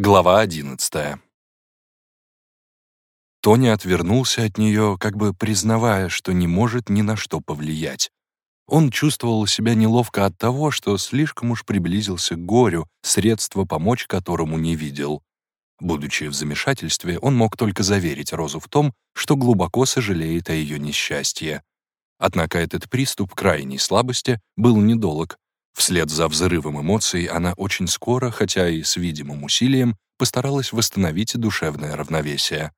Глава одиннадцатая. Тони отвернулся от нее, как бы признавая, что не может ни на что повлиять. Он чувствовал себя неловко от того, что слишком уж приблизился к горю, средства помочь которому не видел. Будучи в замешательстве, он мог только заверить Розу в том, что глубоко сожалеет о ее несчастье. Однако этот приступ крайней слабости был недолг, Вслед за взрывом эмоций она очень скоро, хотя и с видимым усилием, постаралась восстановить душевное равновесие.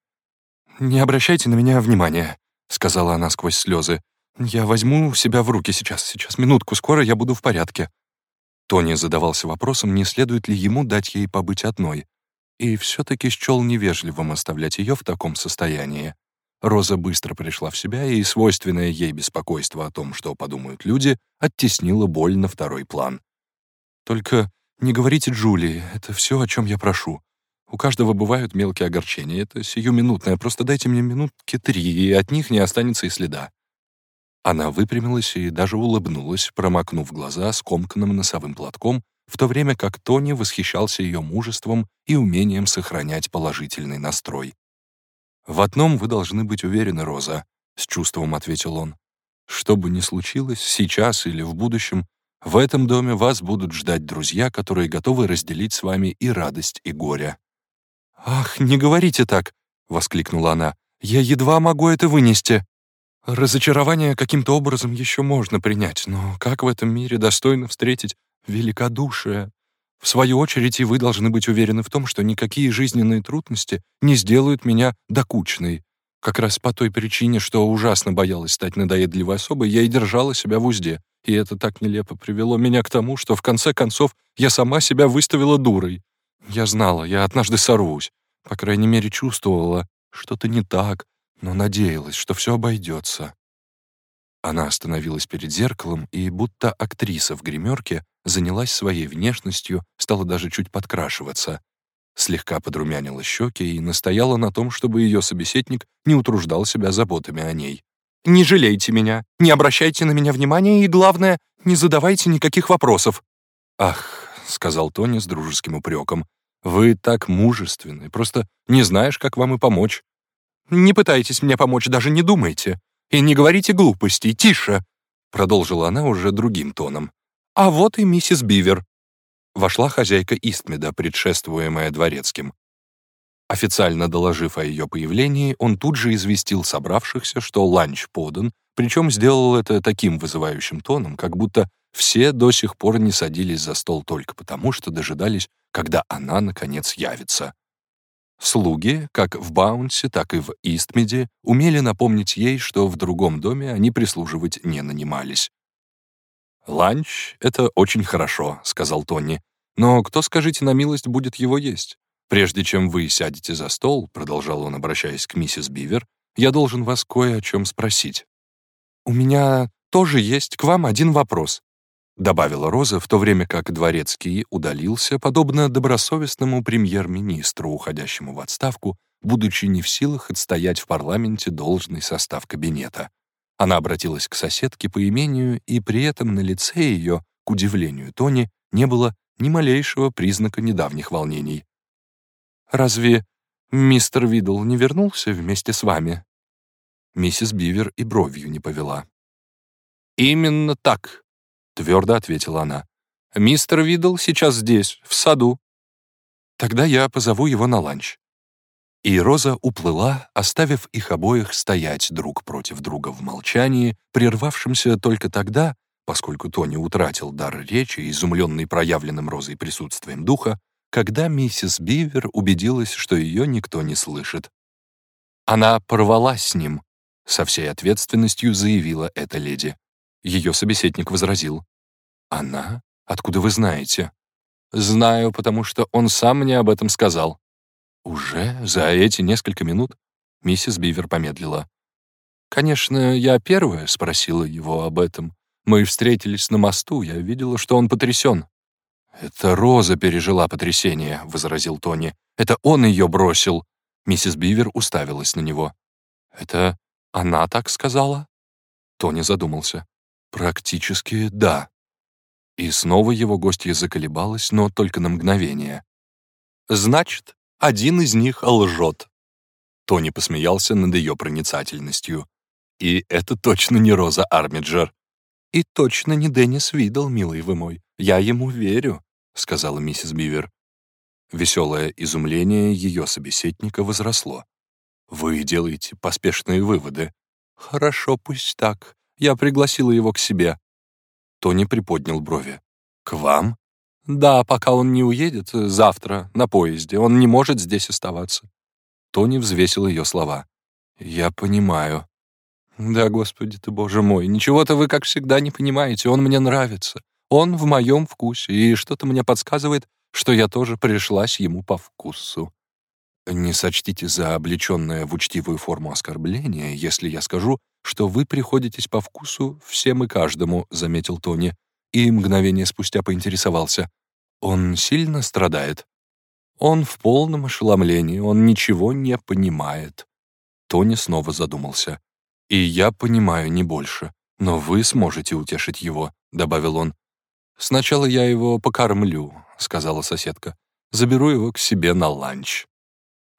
«Не обращайте на меня внимания», — сказала она сквозь слезы. «Я возьму себя в руки сейчас, сейчас, минутку, скоро я буду в порядке». Тони задавался вопросом, не следует ли ему дать ей побыть одной, и все-таки счел невежливым оставлять ее в таком состоянии. Роза быстро пришла в себя, и свойственное ей беспокойство о том, что подумают люди, оттеснило боль на второй план. «Только не говорите Джулии, это все, о чем я прошу. У каждого бывают мелкие огорчения, это сиюминутное, просто дайте мне минутки три, и от них не останется и следа». Она выпрямилась и даже улыбнулась, промокнув глаза скомканным носовым платком, в то время как Тони восхищался ее мужеством и умением сохранять положительный настрой. «В одном вы должны быть уверены, Роза», — с чувством ответил он. «Что бы ни случилось, сейчас или в будущем, в этом доме вас будут ждать друзья, которые готовы разделить с вами и радость, и горе». «Ах, не говорите так!» — воскликнула она. «Я едва могу это вынести. Разочарование каким-то образом еще можно принять, но как в этом мире достойно встретить великодушие, в свою очередь, и вы должны быть уверены в том, что никакие жизненные трудности не сделают меня докучной. Как раз по той причине, что ужасно боялась стать надоедливой особой, я и держала себя в узде. И это так нелепо привело меня к тому, что в конце концов я сама себя выставила дурой. Я знала, я однажды сорвусь. По крайней мере, чувствовала, что-то не так, но надеялась, что все обойдется. Она остановилась перед зеркалом и, будто актриса в гримерке, занялась своей внешностью, стала даже чуть подкрашиваться. Слегка подрумянила щеки и настояла на том, чтобы ее собеседник не утруждал себя заботами о ней. «Не жалейте меня, не обращайте на меня внимания и, главное, не задавайте никаких вопросов». «Ах», — сказал Тони с дружеским упреком, «вы так мужественны, просто не знаешь, как вам и помочь». «Не пытайтесь мне помочь, даже не думайте. И не говорите глупостей, тише!» Продолжила она уже другим тоном. «А вот и миссис Бивер». Вошла хозяйка Истмеда, предшествуемая дворецким. Официально доложив о ее появлении, он тут же известил собравшихся, что ланч подан, причем сделал это таким вызывающим тоном, как будто все до сих пор не садились за стол только потому, что дожидались, когда она, наконец, явится. Слуги, как в Баунсе, так и в Истмеде, умели напомнить ей, что в другом доме они прислуживать не нанимались. «Ланч — это очень хорошо», — сказал Тони. «Но кто, скажите на милость, будет его есть? Прежде чем вы сядете за стол», — продолжал он, обращаясь к миссис Бивер, «я должен вас кое о чем спросить». «У меня тоже есть к вам один вопрос», добавила Роза, в то время как Дворецкий удалился, подобно добросовестному премьер-министру, уходящему в отставку, будучи не в силах отстоять в парламенте должный состав кабинета. Она обратилась к соседке по имению, и при этом на лице ее, к удивлению Тони, не было ни малейшего признака недавних волнений. «Разве мистер Видл не вернулся вместе с вами?» Миссис Бивер и бровью не повела. «Именно так», твердо ответила она. «Мистер Видл сейчас здесь, в саду». «Тогда я позову его на ланч». И Роза уплыла, оставив их обоих стоять друг против друга в молчании, прервавшемся только тогда, поскольку Тони утратил дар речи, изумленный проявленным Розой присутствием духа, когда миссис Бивер убедилась, что ее никто не слышит. Она порвалась с ним, со всей ответственностью заявила эта леди. Ее собеседник возразил. «Она? Откуда вы знаете?» «Знаю, потому что он сам мне об этом сказал». «Уже? За эти несколько минут?» Миссис Бивер помедлила. «Конечно, я первая спросила его об этом. Мы встретились на мосту, я видела, что он потрясен». «Это Роза пережила потрясение», — возразил Тони. «Это он ее бросил». Миссис Бивер уставилась на него. «Это она так сказала?» Тони задумался. «Практически да». И снова его гостья заколебалась, но только на мгновение. Значит, один из них лжет. Тони посмеялся над ее проницательностью. И это точно не Роза Армиджер. И точно не Деннис Видал, милый вы мой. Я ему верю, сказала миссис Бивер. Веселое изумление ее собеседника возросло. «Вы делаете поспешные выводы». «Хорошо, пусть так. Я пригласила его к себе». Тони приподнял брови. «К вам?» «Да, пока он не уедет, завтра, на поезде. Он не может здесь оставаться». Тони взвесил ее слова. «Я понимаю». «Да, господи ты, боже мой, ничего-то вы, как всегда, не понимаете. Он мне нравится. Он в моем вкусе, и что-то мне подсказывает, что я тоже пришлась ему по вкусу. Не сочтите за облеченное в учтивую форму оскорбление, если я скажу, что вы приходитесь по вкусу всем и каждому, заметил Тони, и мгновение спустя поинтересовался. Он сильно страдает? Он в полном ошеломлении, он ничего не понимает. Тони снова задумался. «И я понимаю не больше, но вы сможете утешить его», — добавил он. «Сначала я его покормлю», — сказала соседка. «Заберу его к себе на ланч».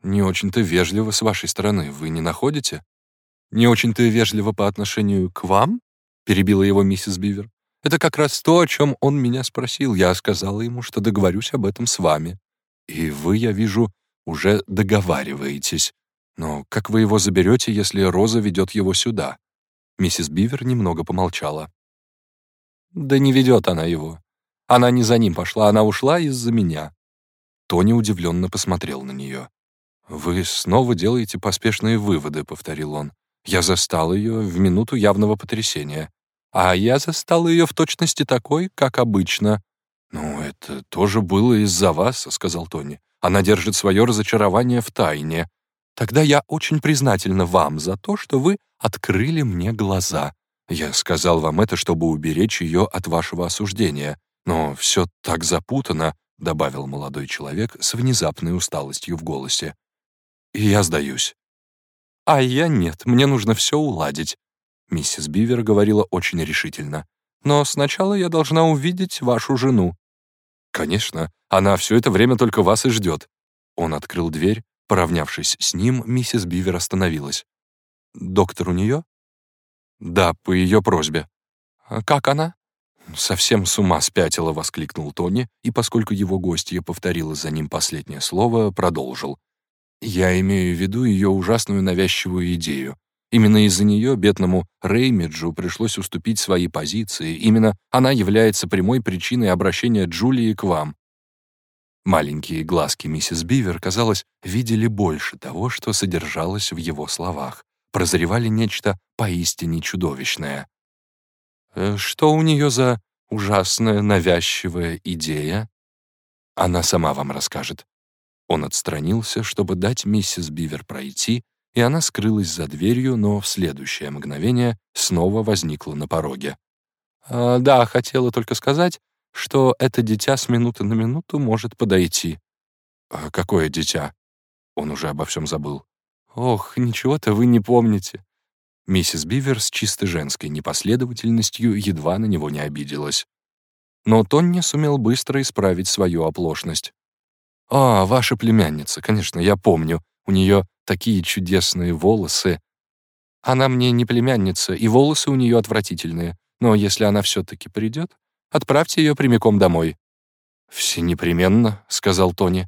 «Не очень-то вежливо с вашей стороны, вы не находите?» «Не очень-то вежливо по отношению к вам?» — перебила его миссис Бивер. «Это как раз то, о чем он меня спросил. Я сказала ему, что договорюсь об этом с вами. И вы, я вижу, уже договариваетесь. Но как вы его заберете, если Роза ведет его сюда?» Миссис Бивер немного помолчала. Да не ведет она его. Она не за ним пошла, она ушла из-за меня. Тони удивленно посмотрел на нее. «Вы снова делаете поспешные выводы», — повторил он. «Я застал ее в минуту явного потрясения. А я застал ее в точности такой, как обычно». «Ну, это тоже было из-за вас», — сказал Тони. «Она держит свое разочарование в тайне. Тогда я очень признательна вам за то, что вы открыли мне глаза. Я сказал вам это, чтобы уберечь ее от вашего осуждения. Но все так запутано, — добавил молодой человек с внезапной усталостью в голосе. И я сдаюсь. А я нет, мне нужно все уладить. Миссис Бивер говорила очень решительно. Но сначала я должна увидеть вашу жену. Конечно, она все это время только вас и ждет. Он открыл дверь. Поравнявшись с ним, миссис Бивер остановилась. «Доктор у нее?» «Да, по ее просьбе». «А «Как она?» «Совсем с ума спятила», — воскликнул Тони, и поскольку его гостья повторила за ним последнее слово, продолжил. «Я имею в виду ее ужасную навязчивую идею. Именно из-за нее бедному Реймиджу пришлось уступить свои позиции. Именно она является прямой причиной обращения Джулии к вам. Маленькие глазки миссис Бивер, казалось, видели больше того, что содержалось в его словах прозревали нечто поистине чудовищное. «Э, «Что у нее за ужасная навязчивая идея?» «Она сама вам расскажет». Он отстранился, чтобы дать миссис Бивер пройти, и она скрылась за дверью, но в следующее мгновение снова возникла на пороге. «А, «Да, хотела только сказать, что это дитя с минуты на минуту может подойти». «А какое дитя?» Он уже обо всем забыл. «Ох, ничего-то вы не помните». Миссис Бивер с чисто женской непоследовательностью едва на него не обиделась. Но Тонни сумел быстро исправить свою оплошность. «А, ваша племянница, конечно, я помню. У нее такие чудесные волосы. Она мне не племянница, и волосы у нее отвратительные. Но если она все-таки придет, отправьте ее прямиком домой». «Все непременно», — сказал Тони.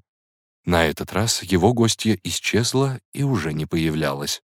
На этот раз его гостья исчезла и уже не появлялась.